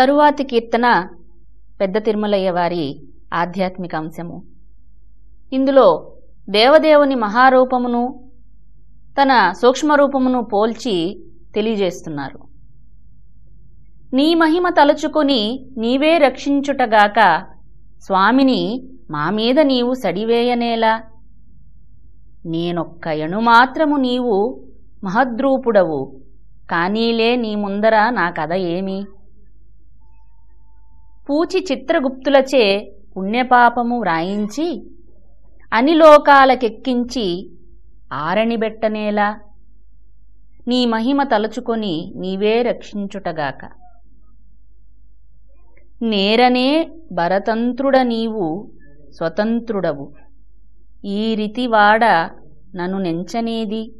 తరువాతి కీర్తన పెద్ద తిరుమలయ్య వారి ఆధ్యాత్మిక అంశము. ఇందులో దేవదేవుని మహారూపమును తన సూక్ష్మరూపమును పోల్చి తెలియజేస్తున్నారు. నీ మహిమ తలుచుకొని నీవే రక్షించుటగాక స్వామిని మా మీద నీవు సడివేయనేలా. నేనొక్క ఎణుమాత్రము నీవు మహద్రూపుడవు కానీలే నీ ముందర నా కథ ఏమి? పూచి చిత్రగుప్తులచే పుణ్యపాపము వ్రాయించి అనిలోకాలకెక్కించి ఆరణిబెట్టనేలా నీ మహిమ తలుచుకొని నీవే రక్షించుటగాక. నేరనే భరతంత్రుడ నీవు స్వతంత్రుడవు. ఈ రీతివాడ నన్ను నెంచనేది?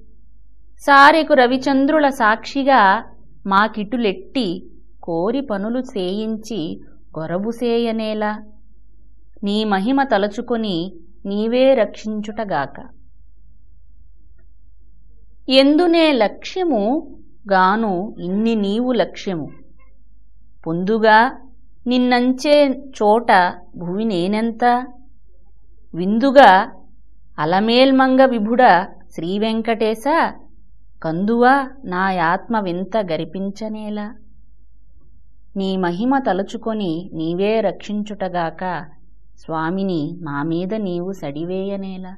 సారెకు రవిచంద్రుల సాక్షిగా మాకిటులెట్టి కోరి పనులు సేయించి గొరబుసేయనేలా నీ మహిమ తలచుకొని నీవే రక్షించుటగాక. ఎందునే లక్ష్యము గాను ఇన్ని నీవు లక్ష్యము. పొందుగా నిన్నంచే చోట భువి నేనెంత? విందుగా అలమేల్మంగ విభుడ శ్రీవెంకటేశ కందువా నాయాత్మ వింత గరిపించనేలా? నీ మహిమ తలుచుకొని నీవే రక్షించుటగాక స్వామిని మా మీద నీవు సడివేయనేలా.